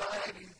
الوارث